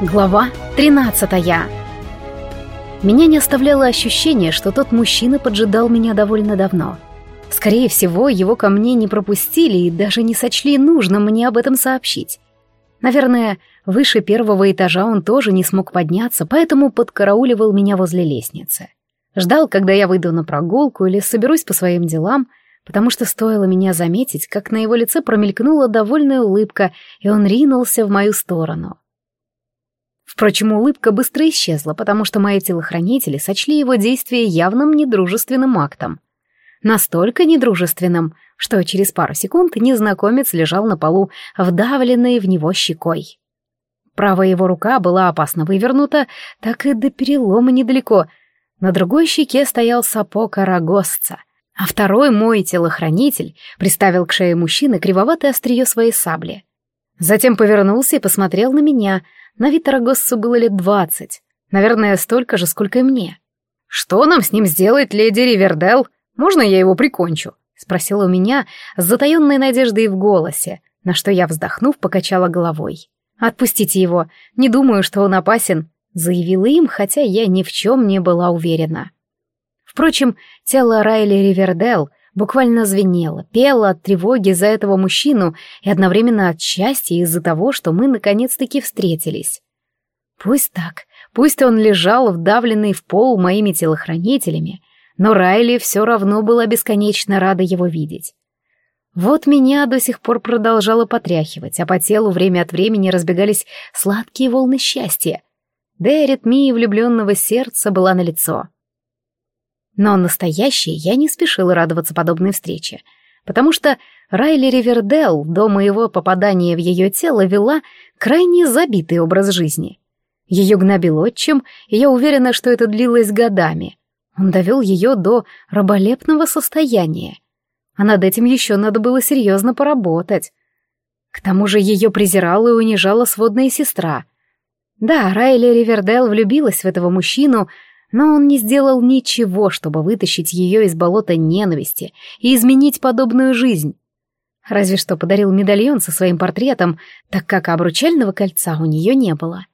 Глава 13 Меня не оставляло ощущение, что тот мужчина поджидал меня довольно давно. Скорее всего, его ко мне не пропустили и даже не сочли нужным мне об этом сообщить. Наверное, выше первого этажа он тоже не смог подняться, поэтому подкарауливал меня возле лестницы. Ждал, когда я выйду на прогулку или соберусь по своим делам, потому что стоило меня заметить, как на его лице промелькнула довольная улыбка, и он ринулся в мою сторону. Впрочем, улыбка быстро исчезла, потому что мои телохранители сочли его действие явным недружественным актом. Настолько недружественным, что через пару секунд незнакомец лежал на полу, вдавленный в него щекой. Правая его рука была опасно вывернута, так и до перелома недалеко. На другой щеке стоял сапог арагосца, а второй мой телохранитель приставил к шее мужчины кривоватое острие своей сабли. Затем повернулся и посмотрел на меня — на вид Арагоссу было лет двадцать. Наверное, столько же, сколько и мне. «Что нам с ним сделать, леди Ривердел? Можно я его прикончу?» — спросила у меня с затаенной надеждой в голосе, на что я, вздохнув, покачала головой. «Отпустите его. Не думаю, что он опасен», — заявила им, хотя я ни в чем не была уверена. Впрочем, тело Райли Ривердел буквально звенело, пело от тревоги за этого мужчину и одновременно от счастья из-за того, что мы наконец-таки встретились. Пусть так, пусть он лежал вдавленный в пол моими телохранителями, но Райли все равно была бесконечно рада его видеть. Вот меня до сих пор продолжало потряхивать, а по телу время от времени разбегались сладкие волны счастья. Да и аритмия влюбленного сердца была налицо. лицо. Но настоящей я не спешила радоваться подобной встрече, потому что Райли Ривердел до моего попадания в ее тело вела крайне забитый образ жизни. Ее гнобил отчим, и я уверена, что это длилось годами. Он довел ее до раболепного состояния. А над этим еще надо было серьезно поработать. К тому же ее презирала и унижала сводная сестра. Да, Райли Ривердел влюбилась в этого мужчину, но он не сделал ничего, чтобы вытащить ее из болота ненависти и изменить подобную жизнь. Разве что подарил медальон со своим портретом, так как обручального кольца у нее не было.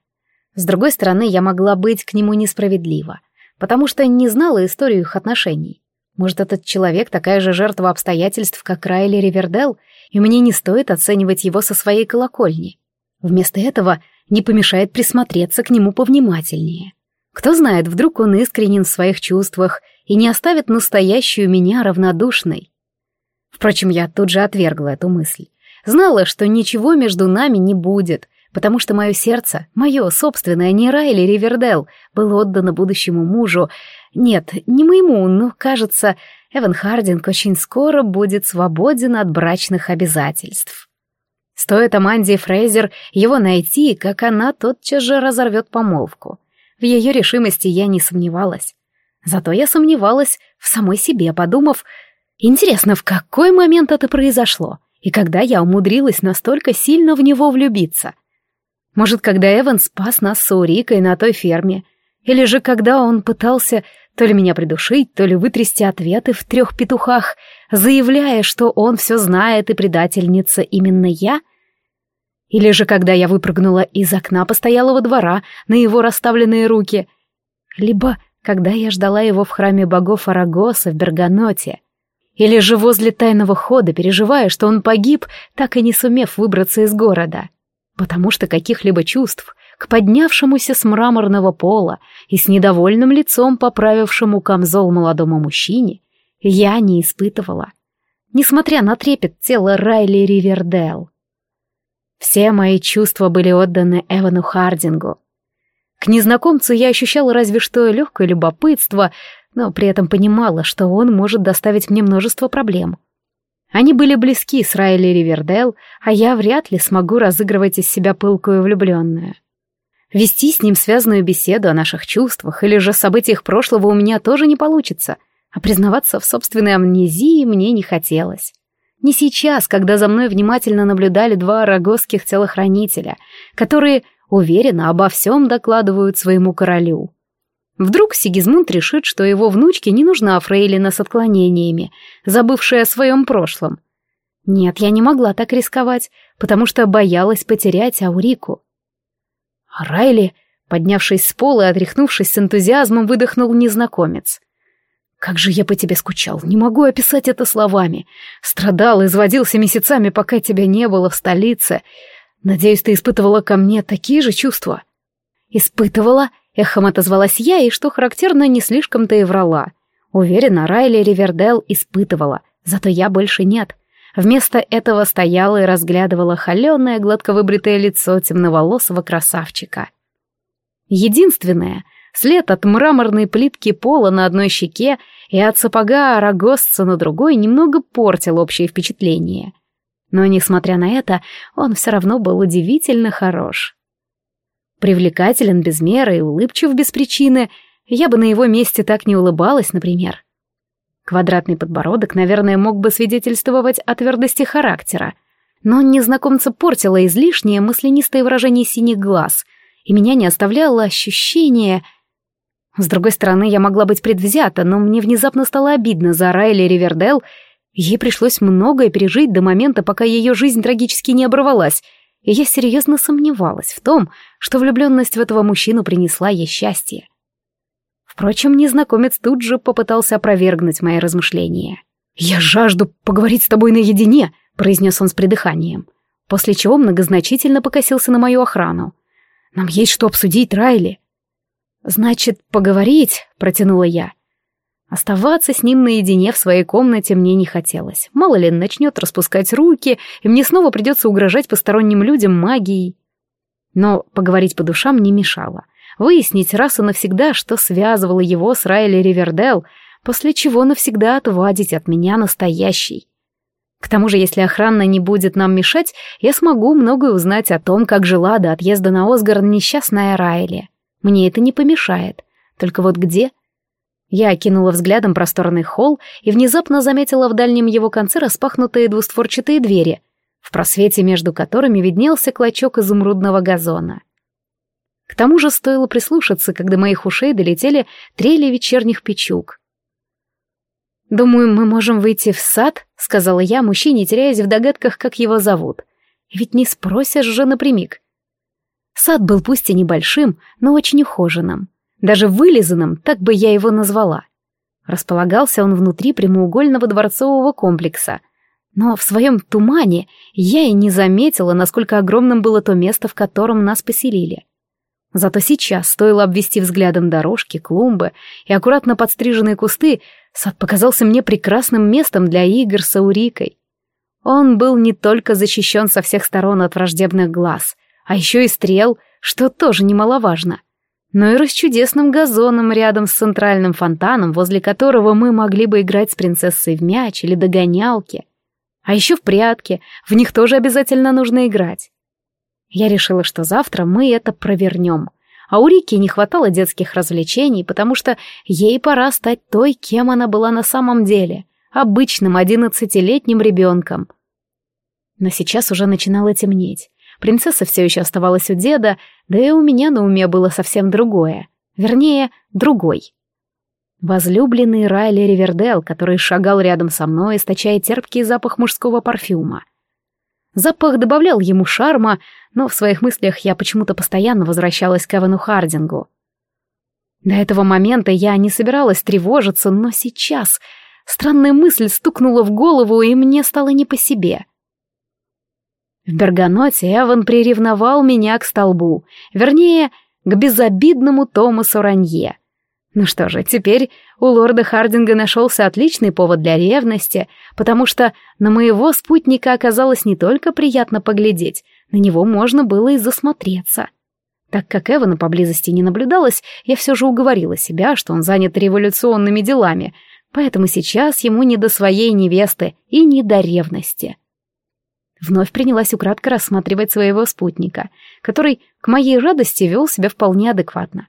С другой стороны, я могла быть к нему несправедлива, потому что не знала историю их отношений. Может, этот человек такая же жертва обстоятельств, как Райли Ривердел, и мне не стоит оценивать его со своей колокольни. Вместо этого не помешает присмотреться к нему повнимательнее. Кто знает, вдруг он искренен в своих чувствах и не оставит настоящую меня равнодушной. Впрочем, я тут же отвергла эту мысль. Знала, что ничего между нами не будет, потому что мое сердце, мое собственное, не Райли Ривердел, было отдано будущему мужу. Нет, не моему, но, кажется, Эван Хардинг очень скоро будет свободен от брачных обязательств. Стоит Аманде Фрейзер его найти, как она тотчас же разорвет помолвку. В ее решимости я не сомневалась. Зато я сомневалась в самой себе, подумав, интересно, в какой момент это произошло, и когда я умудрилась настолько сильно в него влюбиться. Может, когда Эван спас нас с Урикой на той ферме, или же когда он пытался то ли меня придушить, то ли вытрясти ответы в трех петухах, заявляя, что он все знает и предательница именно я — или же когда я выпрыгнула из окна постоялого двора на его расставленные руки. Либо когда я ждала его в храме богов Арагоса в Берганоте. Или же возле тайного хода, переживая, что он погиб, так и не сумев выбраться из города. Потому что каких-либо чувств к поднявшемуся с мраморного пола и с недовольным лицом поправившему камзол молодому мужчине я не испытывала. Несмотря на трепет тела Райли Ривердейл. Все мои чувства были отданы Эвану Хардингу. К незнакомцу я ощущала разве что легкое любопытство, но при этом понимала, что он может доставить мне множество проблем. Они были близки с Райли Ривердейл, а я вряд ли смогу разыгрывать из себя пылкую влюбленную. Вести с ним связанную беседу о наших чувствах или же событиях прошлого у меня тоже не получится, а признаваться в собственной амнезии мне не хотелось. Не сейчас, когда за мной внимательно наблюдали два арагосских телохранителя, которые уверенно обо всем докладывают своему королю. Вдруг Сигизмунд решит, что его внучке не нужна фрейлина с отклонениями, забывшая о своем прошлом. Нет, я не могла так рисковать, потому что боялась потерять Аурику. А Райли, поднявшись с пола и отряхнувшись с энтузиазмом, выдохнул незнакомец. «Как же я по тебе скучал, не могу описать это словами. Страдал, изводился месяцами, пока тебя не было в столице. Надеюсь, ты испытывала ко мне такие же чувства?» «Испытывала?» Эхом отозвалась я, и, что характерно, не слишком-то и врала. Уверена, Райли Ривердел испытывала, зато я больше нет. Вместо этого стояла и разглядывала холеное, гладко выбритое лицо темноволосого красавчика. Единственное, след от мраморной плитки пола на одной щеке и от сапога рогосца на другой немного портил общее впечатление. Но, несмотря на это, он все равно был удивительно хорош. Привлекателен без меры и улыбчив без причины. Я бы на его месте так не улыбалась, например. Квадратный подбородок, наверное, мог бы свидетельствовать о твердости характера. Но незнакомца портило излишнее мысленистое выражение синих глаз, и меня не оставляло ощущение... С другой стороны, я могла быть предвзята, но мне внезапно стало обидно за Райли Ривердел. Ей пришлось многое пережить до момента, пока ее жизнь трагически не оборвалась — и я серьезно сомневалась в том, что влюбленность в этого мужчину принесла ей счастье. Впрочем, незнакомец тут же попытался опровергнуть мои размышления. «Я жажду поговорить с тобой наедине», — произнес он с придыханием, после чего многозначительно покосился на мою охрану. «Нам есть что обсудить, Райли». «Значит, поговорить?» — протянула я. Оставаться с ним наедине в своей комнате мне не хотелось. Мало ли, начнет распускать руки, и мне снова придется угрожать посторонним людям магией. Но поговорить по душам не мешало. Выяснить раз и навсегда, что связывало его с Райли Ривердел, после чего навсегда отвадить от меня настоящий. К тому же, если охрана не будет нам мешать, я смогу многое узнать о том, как жила до отъезда на Осгарн несчастная Райли. Мне это не помешает. Только вот где — я окинула взглядом просторный холл и внезапно заметила в дальнем его конце распахнутые двустворчатые двери, в просвете между которыми виднелся клочок изумрудного газона. К тому же стоило прислушаться, когда моих ушей долетели трели вечерних печук. «Думаю, мы можем выйти в сад», — сказала я мужчине, теряясь в догадках, как его зовут. «Ведь не спросишь же напрямик». Сад был пусть и небольшим, но очень ухоженным даже вылизанным, так бы я его назвала. Располагался он внутри прямоугольного дворцового комплекса, но в своем тумане я и не заметила, насколько огромным было то место, в котором нас поселили. Зато сейчас, стоило обвести взглядом дорожки, клумбы и аккуратно подстриженные кусты, сад показался мне прекрасным местом для игр с Аурикой. Он был не только защищен со всех сторон от враждебных глаз, а еще и стрел, что тоже немаловажно но и расчудесным газоном рядом с центральным фонтаном, возле которого мы могли бы играть с принцессой в мяч или догонялки. А еще в прятки, в них тоже обязательно нужно играть. Я решила, что завтра мы это провернем. А у Рики не хватало детских развлечений, потому что ей пора стать той, кем она была на самом деле, обычным одиннадцатилетним ребенком. Но сейчас уже начинало темнеть. Принцесса все еще оставалась у деда, да и у меня на уме было совсем другое. Вернее, другой. Возлюбленный Райли Ривердел, который шагал рядом со мной, источая терпкий запах мужского парфюма. Запах добавлял ему шарма, но в своих мыслях я почему-то постоянно возвращалась к Эвану Хардингу. До этого момента я не собиралась тревожиться, но сейчас странная мысль стукнула в голову, и мне стало не по себе — в Берганоте Эван приревновал меня к столбу, вернее, к безобидному Томасу Ранье. Ну что же, теперь у лорда Хардинга нашелся отличный повод для ревности, потому что на моего спутника оказалось не только приятно поглядеть, на него можно было и засмотреться. Так как Эвана поблизости не наблюдалось, я все же уговорила себя, что он занят революционными делами, поэтому сейчас ему не до своей невесты и не до ревности. Вновь принялась украдко рассматривать своего спутника, который, к моей радости, вел себя вполне адекватно.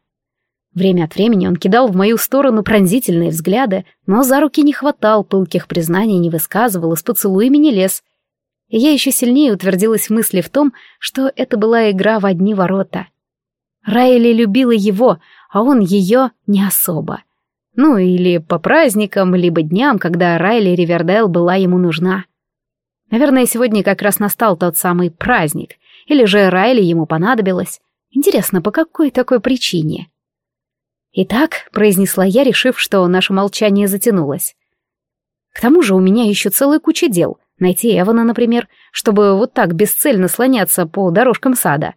Время от времени он кидал в мою сторону пронзительные взгляды, но за руки не хватал, пылких признаний не высказывал, из поцелуями не лез. И я еще сильнее утвердилась в мысли в том, что это была игра в одни ворота. Райли любила его, а он ее не особо. Ну, или по праздникам, либо дням, когда Райли Ривердейл была ему нужна. Наверное, сегодня как раз настал тот самый праздник, или же Райли ему понадобилось. Интересно, по какой такой причине? «Итак», — произнесла я, решив, что наше молчание затянулось. «К тому же у меня еще целая куча дел. Найти Эвана, например, чтобы вот так бесцельно слоняться по дорожкам сада».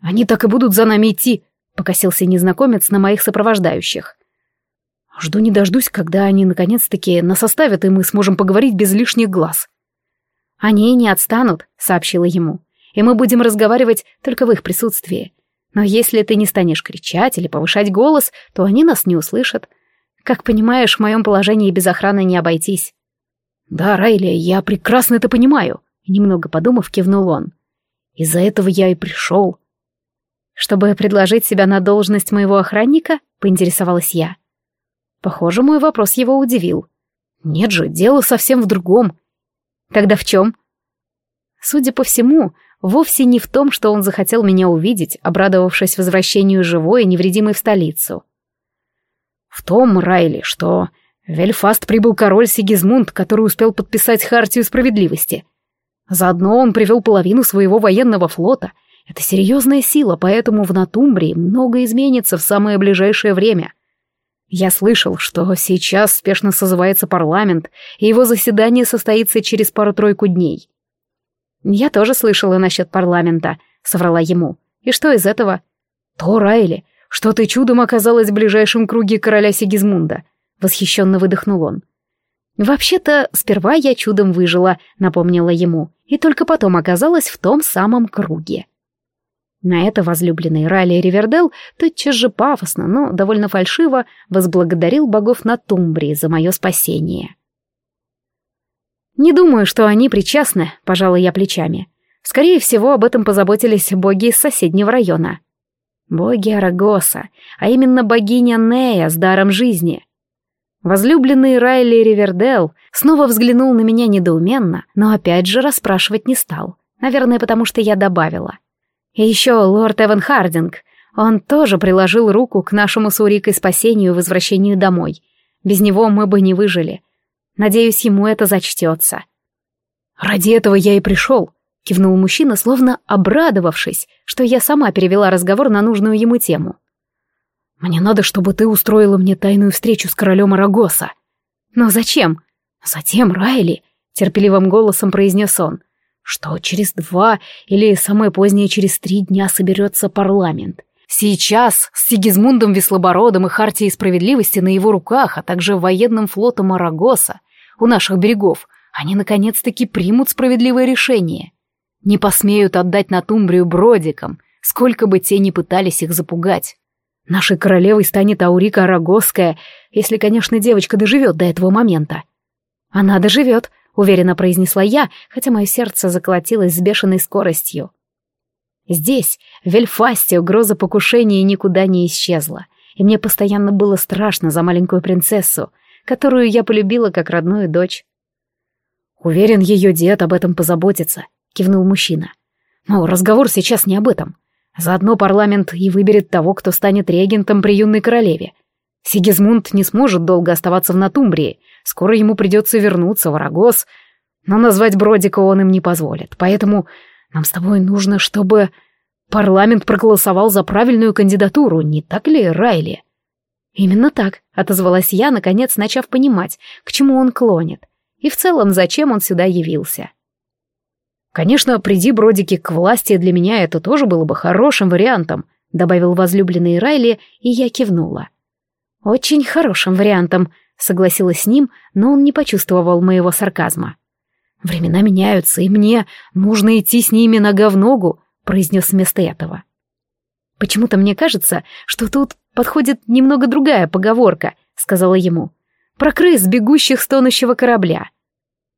«Они так и будут за нами идти», — покосился незнакомец на моих сопровождающих. «Жду не дождусь, когда они наконец-таки нас оставят, и мы сможем поговорить без лишних глаз». «Они не отстанут», — сообщила ему, «и мы будем разговаривать только в их присутствии. Но если ты не станешь кричать или повышать голос, то они нас не услышат. Как понимаешь, в моем положении без охраны не обойтись». «Да, Райли, я прекрасно это понимаю», — немного подумав, кивнул он. «Из-за этого я и пришел». «Чтобы предложить себя на должность моего охранника?» — поинтересовалась я. Похоже, мой вопрос его удивил. «Нет же, дело совсем в другом». «Тогда в чем?» Судя по всему, вовсе не в том, что он захотел меня увидеть, обрадовавшись возвращению живой и невредимой в столицу. В том, Райли, что в Эльфаст прибыл король Сигизмунд, который успел подписать Хартию справедливости. Заодно он привел половину своего военного флота. Это серьезная сила, поэтому в Натумбрии много изменится в самое ближайшее время. Я слышал, что сейчас спешно созывается парламент, и его заседание состоится через пару-тройку дней. «Я тоже слышала насчет парламента», — соврала ему. «И что из этого?» «То, Райли, что ты чудом оказалась в ближайшем круге короля Сигизмунда», — восхищенно выдохнул он. «Вообще-то, сперва я чудом выжила», — напомнила ему, и только потом оказалась в том самом круге. На это возлюбленный Райли Ривердел тотчас же пафосно, но довольно фальшиво возблагодарил богов на Тумбрии за мое спасение. «Не думаю, что они причастны», — пожала я плечами. «Скорее всего, об этом позаботились боги из соседнего района». Боги Арагоса, а именно богиня Нея с даром жизни. Возлюбленный Райли Ривердел снова взглянул на меня недоуменно, но опять же расспрашивать не стал. Наверное, потому что я добавила. И еще лорд Эван Хардинг. Он тоже приложил руку к нашему с Урикой спасению и возвращению домой. Без него мы бы не выжили. Надеюсь, ему это зачтется. «Ради этого я и пришел», — кивнул мужчина, словно обрадовавшись, что я сама перевела разговор на нужную ему тему. «Мне надо, чтобы ты устроила мне тайную встречу с королем Арагоса». «Но зачем?» «Затем, Райли», — терпеливым голосом произнес он, «что через два или самое позднее через три дня соберется парламент. Сейчас с Сигизмундом Веслобородом и Хартией Справедливости на его руках, а также военным флотом Арагоса, у наших берегов, они наконец-таки примут справедливое решение. Не посмеют отдать на Тумбрию бродикам, сколько бы те ни пытались их запугать. Нашей королевой станет Аурика Арагосская, если, конечно, девочка доживет до этого момента. Она доживет, уверенно произнесла я, хотя мое сердце заколотилось с бешеной скоростью. Здесь, в Эльфасте, угроза покушения никуда не исчезла, и мне постоянно было страшно за маленькую принцессу, которую я полюбила как родную дочь. «Уверен, ее дед об этом позаботится», — кивнул мужчина. «Но разговор сейчас не об этом. Заодно парламент и выберет того, кто станет регентом при юной королеве. Сигизмунд не сможет долго оставаться в Натумбрии, скоро ему придется вернуться в Арагос, но назвать Бродика он им не позволит, поэтому нам с тобой нужно, чтобы парламент проголосовал за правильную кандидатуру, не так ли, Райли?» «Именно так», — отозвалась я, наконец начав понимать, к чему он клонит, и в целом, зачем он сюда явился. «Конечно, приди Бродики к власти, для меня это тоже было бы хорошим вариантом», — добавил возлюбленный Райли, и я кивнула. «Очень хорошим вариантом», — согласилась с ним, но он не почувствовал моего сарказма. «Времена меняются, и мне нужно идти с ними нога в ногу», — произнес вместо этого. «Почему-то мне кажется, что тут подходит немного другая поговорка», — сказала ему. «Про крыс, бегущих с тонущего корабля».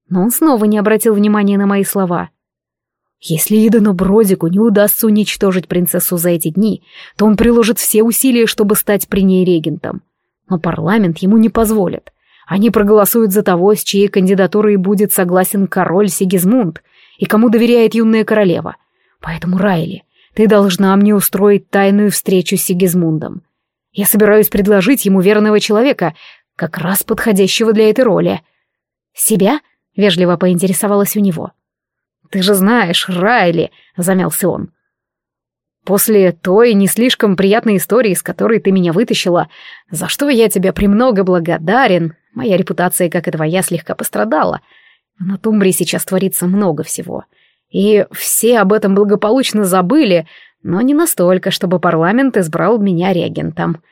Но он снова не обратил внимания на мои слова. Если Идану Бродику не удастся уничтожить принцессу за эти дни, то он приложит все усилия, чтобы стать при ней регентом. Но парламент ему не позволит. Они проголосуют за того, с чьей кандидатурой будет согласен король Сигизмунд и кому доверяет юная королева. Поэтому, Райли, ты должна мне устроить тайную встречу с Сигизмундом. Я собираюсь предложить ему верного человека, как раз подходящего для этой роли. Себя? Вежливо поинтересовалась у него. Ты же знаешь, Райли, замялся он. После той не слишком приятной истории, с которой ты меня вытащила, за что я тебе премного благодарен, моя репутация, как и твоя, слегка пострадала. На Тумбре сейчас творится много всего. И все об этом благополучно забыли, но не настолько, чтобы парламент избрал меня регентом.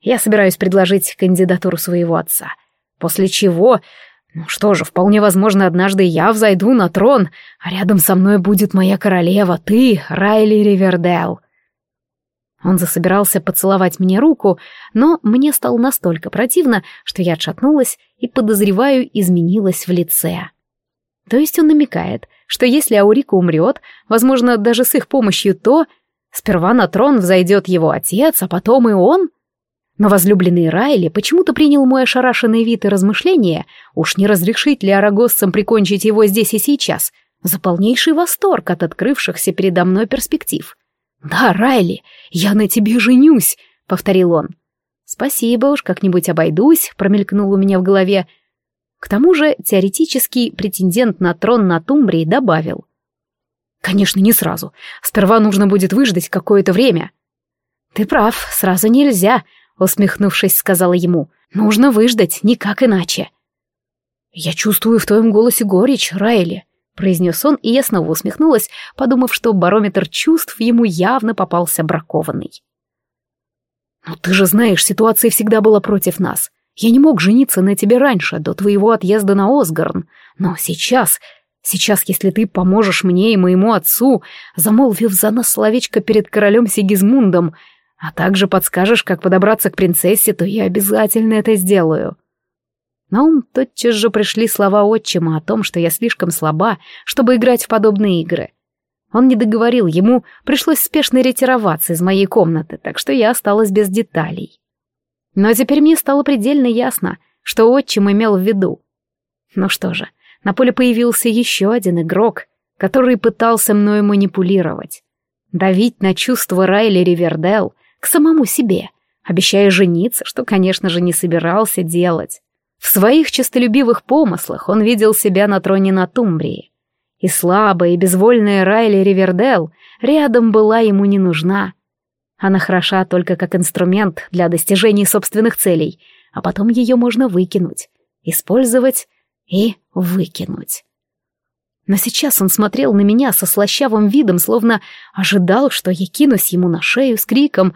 Я собираюсь предложить кандидатуру своего отца. После чего... Ну что же, вполне возможно, однажды я взойду на трон, а рядом со мной будет моя королева, ты, Райли Ривердейл. Он засобирался поцеловать мне руку, но мне стало настолько противно, что я отшатнулась и, подозреваю, изменилась в лице. То есть он намекает, что если Аурика умрет, возможно, даже с их помощью, то сперва на трон взойдет его отец, а потом и он? Но возлюбленный Райли почему-то принял мой ошарашенный вид и размышления, уж не разрешить ли арагоссам прикончить его здесь и сейчас, за полнейший восторг от открывшихся передо мной перспектив. «Да, Райли, я на тебе женюсь», — повторил он. «Спасибо уж, как-нибудь обойдусь», — промелькнул у меня в голове. К тому же теоретический претендент на трон на Тумбрии добавил. «Конечно, не сразу. Сперва нужно будет выждать какое-то время». «Ты прав, сразу нельзя», усмехнувшись, сказала ему. «Нужно выждать, никак иначе». «Я чувствую в твоем голосе горечь, Райли», — произнес он, и я снова усмехнулась, подумав, что барометр чувств ему явно попался бракованный. «Но ты же знаешь, ситуация всегда была против нас. Я не мог жениться на тебе раньше, до твоего отъезда на Осгарн. Но сейчас, сейчас, если ты поможешь мне и моему отцу, замолвив за нас словечко перед королем Сигизмундом, а также подскажешь, как подобраться к принцессе, то я обязательно это сделаю». На ум тотчас же пришли слова отчима о том, что я слишком слаба, чтобы играть в подобные игры. Он не договорил, ему пришлось спешно ретироваться из моей комнаты, так что я осталась без деталей. Но теперь мне стало предельно ясно, что отчим имел в виду. Ну что же, на поле появился еще один игрок, который пытался мною манипулировать. Давить на чувства Райли Ривердел к самому себе, обещая жениться, что, конечно же, не собирался делать. В своих честолюбивых помыслах он видел себя на троне на Тумбрии. И слабая и безвольная Райли Ривердел рядом была ему не нужна. Она хороша только как инструмент для достижения собственных целей, а потом ее можно выкинуть, использовать и выкинуть. Но сейчас он смотрел на меня со слащавым видом, словно ожидал, что я кинусь ему на шею с криком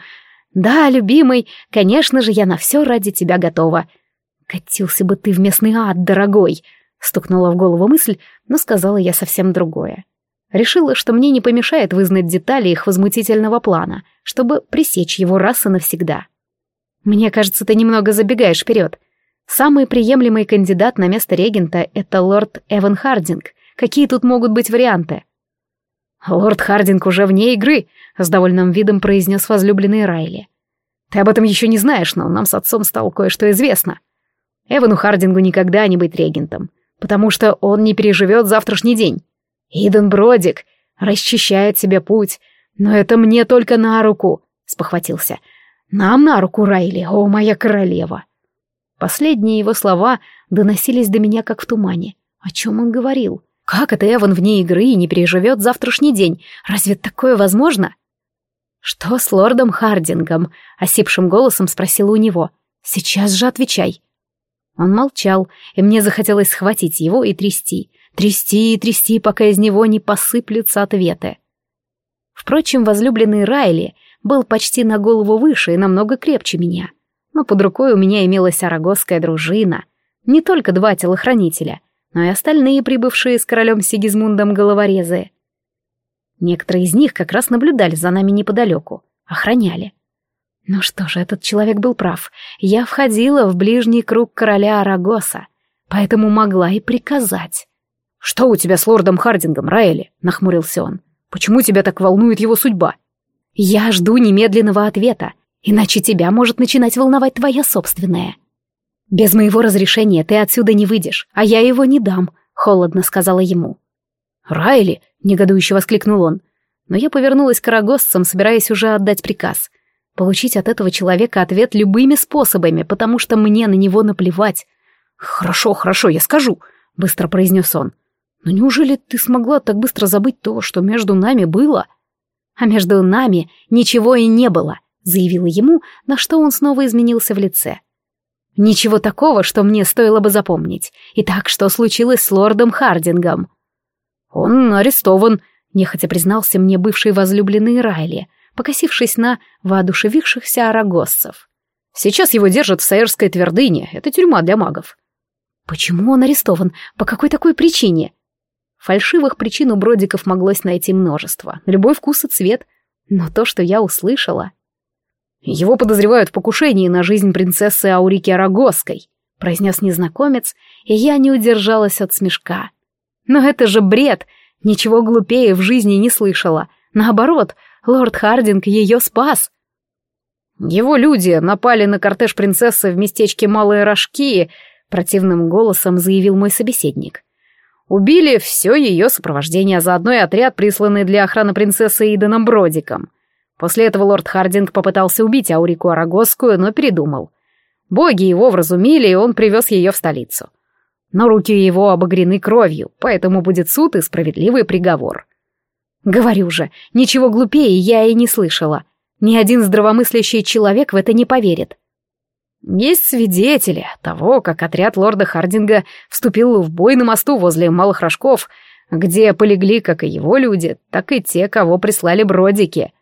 «Да, любимый, конечно же, я на все ради тебя готова». «Катился бы ты в местный ад, дорогой!» Стукнула в голову мысль, но сказала я совсем другое. Решила, что мне не помешает вызнать детали их возмутительного плана, чтобы пресечь его раз и навсегда. «Мне кажется, ты немного забегаешь вперед. Самый приемлемый кандидат на место регента — это лорд Эван Хардинг, Какие тут могут быть варианты? Лорд Хардинг уже вне игры, с довольным видом произнес возлюбленный Райли. Ты об этом еще не знаешь, но нам с отцом стало кое-что известно. Эвану Хардингу никогда не быть регентом, потому что он не переживет завтрашний день. Иден Бродик расчищает себе путь, но это мне только на руку, спохватился. Нам на руку, Райли, о, моя королева. Последние его слова доносились до меня как в тумане. О чем он говорил? Как это Эван вне игры и не переживет завтрашний день? Разве такое возможно? Что с лордом Хардингом? Осипшим голосом спросила у него. Сейчас же отвечай. Он молчал, и мне захотелось схватить его и трясти. Трясти и трясти, пока из него не посыплются ответы. Впрочем, возлюбленный Райли был почти на голову выше и намного крепче меня. Но под рукой у меня имелась арагосская дружина. Не только два телохранителя — но и остальные прибывшие с королем Сигизмундом головорезы. Некоторые из них как раз наблюдали за нами неподалеку, охраняли. Ну что же, этот человек был прав. Я входила в ближний круг короля Арагоса, поэтому могла и приказать. «Что у тебя с лордом Хардингом, Раэли?» — нахмурился он. «Почему тебя так волнует его судьба?» «Я жду немедленного ответа, иначе тебя может начинать волновать твоя собственная». «Без моего разрешения ты отсюда не выйдешь, а я его не дам», — холодно сказала ему. «Райли!» — негодующе воскликнул он. Но я повернулась к арагосцам, собираясь уже отдать приказ. Получить от этого человека ответ любыми способами, потому что мне на него наплевать. «Хорошо, хорошо, я скажу», — быстро произнес он. «Но неужели ты смогла так быстро забыть то, что между нами было?» «А между нами ничего и не было», — заявила ему, на что он снова изменился в лице. «Ничего такого, что мне стоило бы запомнить. Итак, что случилось с лордом Хардингом?» «Он арестован», — нехотя признался мне бывший возлюбленный Райли, покосившись на воодушевившихся арагоссов. «Сейчас его держат в Саерской твердыне. Это тюрьма для магов». «Почему он арестован? По какой такой причине?» Фальшивых причин у Бродиков моглось найти множество. Любой вкус и цвет. Но то, что я услышала... «Его подозревают в покушении на жизнь принцессы Аурики Арагосской», произнес незнакомец, и я не удержалась от смешка. Но это же бред! Ничего глупее в жизни не слышала. Наоборот, лорд Хардинг ее спас. Его люди напали на кортеж принцессы в местечке Малые Рожки, противным голосом заявил мой собеседник. Убили все ее сопровождение, а заодно и отряд, присланный для охраны принцессы Иданом Бродиком. После этого лорд Хардинг попытался убить Аурику Арагосскую, но передумал. Боги его вразумили, и он привез ее в столицу но руки его обогрены кровью, поэтому будет суд и справедливый приговор. Говорю же, ничего глупее я и не слышала. Ни один здравомыслящий человек в это не поверит. Есть свидетели того, как отряд лорда Хардинга вступил в бой на мосту возле Малых Рожков, где полегли как и его люди, так и те, кого прислали бродики.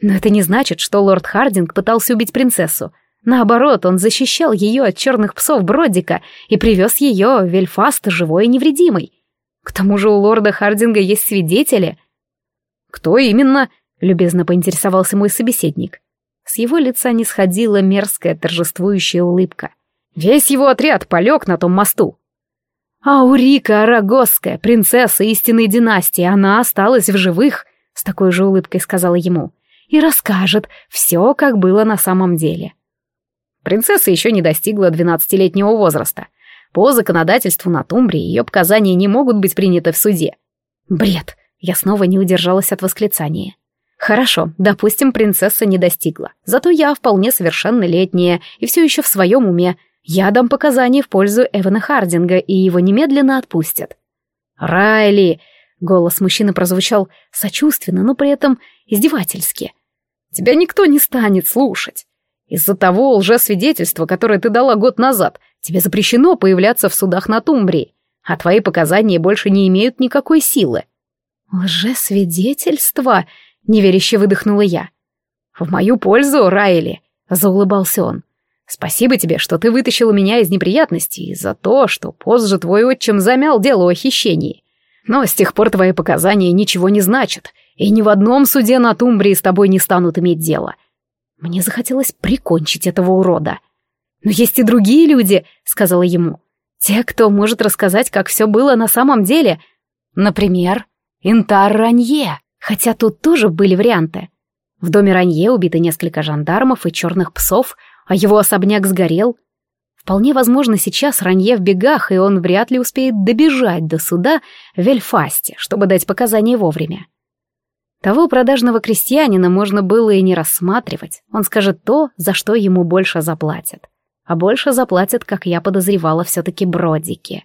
Но это не значит, что лорд Хардинг пытался убить принцессу — Наоборот, он защищал ее от черных псов Бродика и привез ее в Вельфаст живой и невредимой. К тому же у лорда Хардинга есть свидетели. «Кто именно?» — любезно поинтересовался мой собеседник. С его лица не сходила мерзкая торжествующая улыбка. Весь его отряд полег на том мосту. «Аурика Арагосская, принцесса истинной династии, она осталась в живых», — с такой же улыбкой сказала ему, «и расскажет все, как было на самом деле». Принцесса еще не достигла двенадцатилетнего возраста. По законодательству на Тумбре ее показания не могут быть приняты в суде. Бред! Я снова не удержалась от восклицания. Хорошо, допустим, принцесса не достигла. Зато я вполне совершеннолетняя и все еще в своем уме. Я дам показания в пользу Эвана Хардинга, и его немедленно отпустят. «Райли!» — голос мужчины прозвучал сочувственно, но при этом издевательски. «Тебя никто не станет слушать. Из-за того лжесвидетельства, которое ты дала год назад, тебе запрещено появляться в судах на Тумбрии, а твои показания больше не имеют никакой силы». «Лжесвидетельство?» — неверяще выдохнула я. «В мою пользу, Райли», — заулыбался он. «Спасибо тебе, что ты вытащила меня из неприятностей и за то, что позже твой отчим замял дело о хищении. Но с тех пор твои показания ничего не значат, и ни в одном суде на Тумбрии с тобой не станут иметь дело. Мне захотелось прикончить этого урода. «Но есть и другие люди», — сказала ему. «Те, кто может рассказать, как все было на самом деле. Например, Интар Ранье, хотя тут тоже были варианты. В доме Ранье убиты несколько жандармов и черных псов, а его особняк сгорел. Вполне возможно, сейчас Ранье в бегах, и он вряд ли успеет добежать до суда в Эльфасте, чтобы дать показания вовремя. Того продажного крестьянина можно было и не рассматривать. Он скажет то, за что ему больше заплатят. А больше заплатят, как я подозревала, все-таки бродики.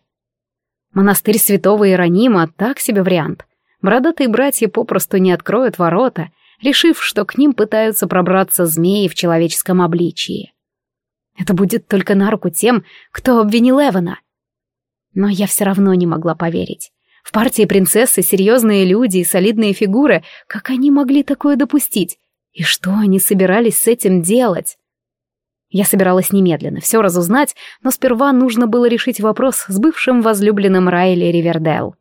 Монастырь святого Иеронима — так себе вариант. Бородатые братья попросту не откроют ворота, решив, что к ним пытаются пробраться змеи в человеческом обличии. Это будет только на руку тем, кто обвинил Эвана. Но я все равно не могла поверить. В партии принцессы серьезные люди и солидные фигуры. Как они могли такое допустить? И что они собирались с этим делать? Я собиралась немедленно все разузнать, но сперва нужно было решить вопрос с бывшим возлюбленным Райли Ривердейл.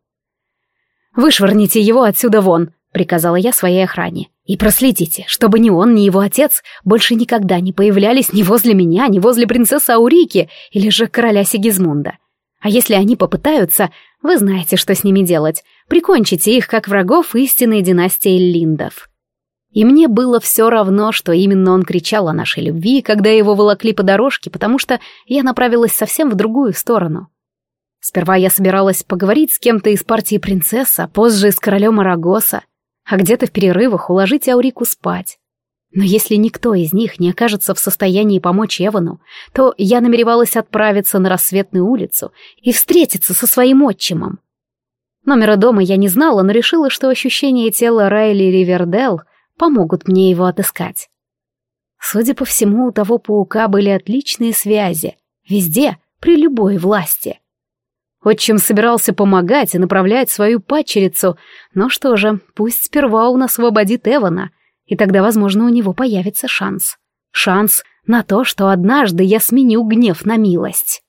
«Вышвырните его отсюда вон», — приказала я своей охране. «И проследите, чтобы ни он, ни его отец больше никогда не появлялись ни возле меня, ни возле принцессы Аурики или же короля Сигизмунда. А если они попытаются, вы знаете, что с ними делать. Прикончите их, как врагов истинной династии Линдов. И мне было все равно, что именно он кричал о нашей любви, когда его волокли по дорожке, потому что я направилась совсем в другую сторону. Сперва я собиралась поговорить с кем-то из партии принцесса, позже с королем Арагоса. А где-то в перерывах уложить Аурику спать. Но если никто из них не окажется в состоянии помочь Эвану, то я намеревалась отправиться на рассветную улицу и встретиться со своим отчимом. Номера дома я не знала, но решила, что ощущения тела Райли Ривердел помогут мне его отыскать. Судя по всему, у того паука были отличные связи. Везде, при любой власти. Отчим собирался помогать и направлять свою падчерицу, но что же, пусть сперва он освободит Эвана, и тогда, возможно, у него появится шанс. Шанс на то, что однажды я сменю гнев на милость.